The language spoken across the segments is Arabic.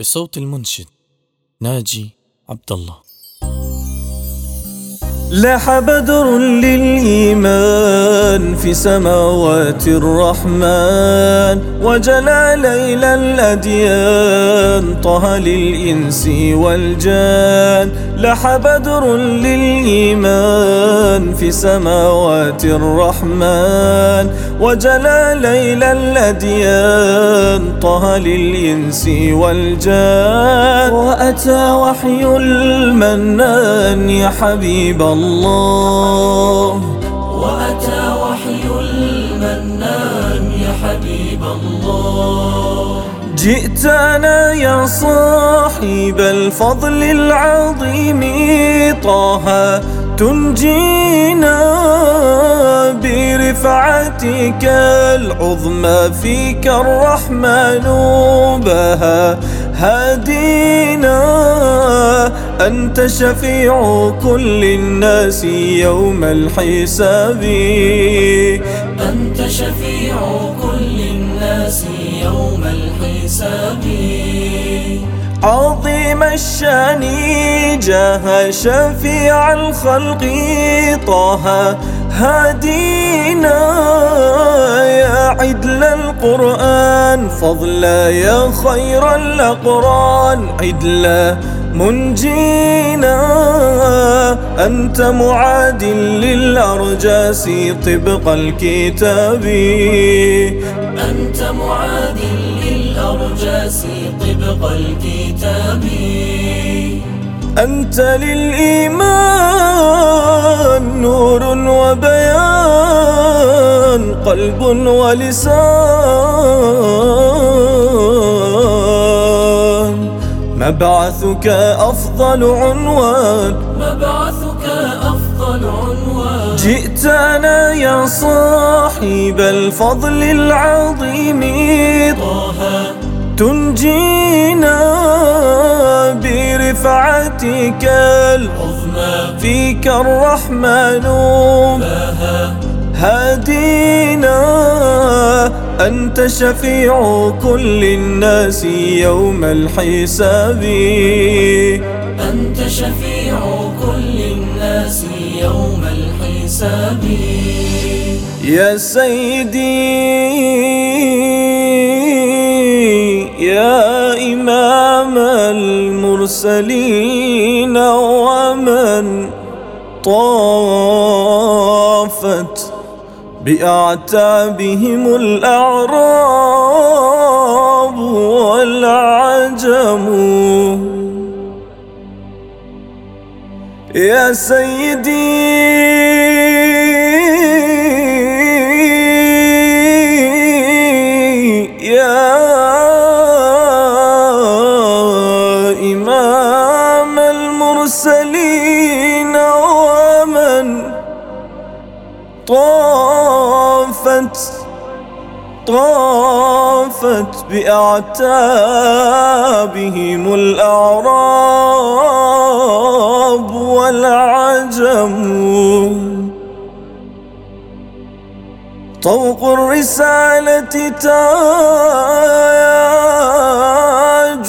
بصوت المنشد ناجي عبد الله لاح بدر للإيمان في سماوات الرحمن وجلى ليل الأديان طه للإنس والجان. لاح بدر للإيمان في سماوات الرحمن وجلى ليل الأديان طه للإنس والجان وأتى وحي المنان يا حبيب الله وأتى وحي المنان يا حبيب الله جئتنا يا صاحب الفضل العظيم طه تنجينا برفعتك العظمى فيك الرحمن بها هادينا أنت شفيع كل الناس يوم الحساب أنت شفيع كل الناس يوم الحساب عظيم الشأن جاه شفيع الخلق طه هادينا. يا عدل القرآن فضلا يا خير الأقران. عدلا منجينا أنت معاد للأرجاس طبق الكتاب. أنت معاد للأرجاس طبق الكتاب. أنت للإيمان نور وبيان قلب ولسان. مبعثك أفضل عنوان. مبعثك أفضل عنوان. جئتنا يا صاحب الفضل العظيم. طه تنجينا برفعتك عظمى فيك الرحمن. بها هادينا أنت شفيع كل الناس يوم الحساب. أنت شفيع كل الناس يوم الحساب. يا سيدي يا إمام المرسلين ومن طافت بأعتابهم الأعراب والعجم. يا سيدي طافت بأعتابهم الأعراب والعجم. طوق الرسالة تاج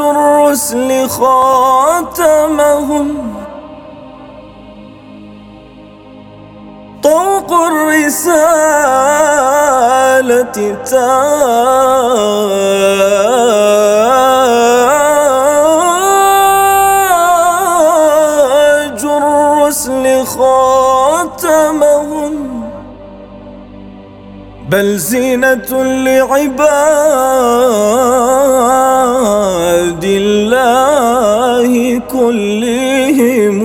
الرسل خاتمهم. طوق الرسالة تاج الرسل خاتمهم بل زينة لعباد الله كلهم.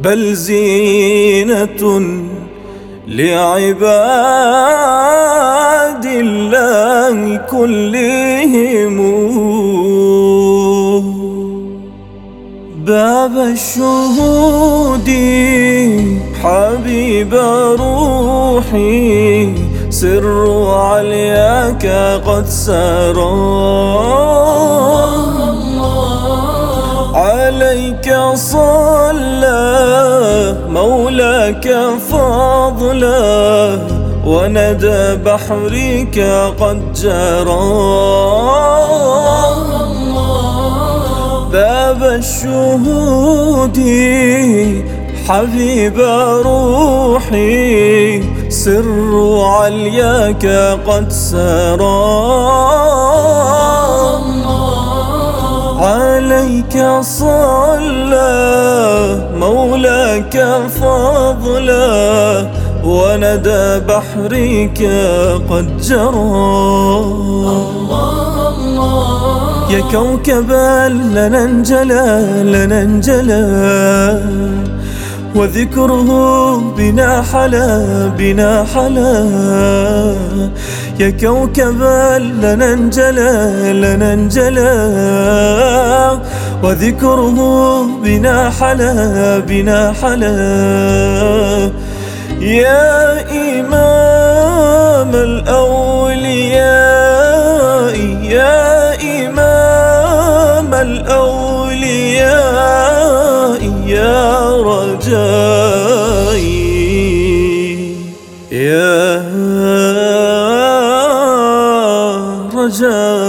بل زينة لعباد الله كلهم. باب الشهود حبيب روحي سر علياك قد سرى. عليك صلى مولاك فاضلا وندى بحرك قد جرى. باب الشهود حبيب روحي سر علياك قد سرى. عليك صلى مولاك فضلا وندى بحرك قد جرى. يا كوكبا لنا انجلى لنا انجلى وذكره بنا حلا بنا حلا. يا كوكبا لنا انجلى لنا انجلى. وذكره بنا حلا بنا حلا يا إمام الأولياء يا إمام الأولياء يا رجائي. يا رجائي.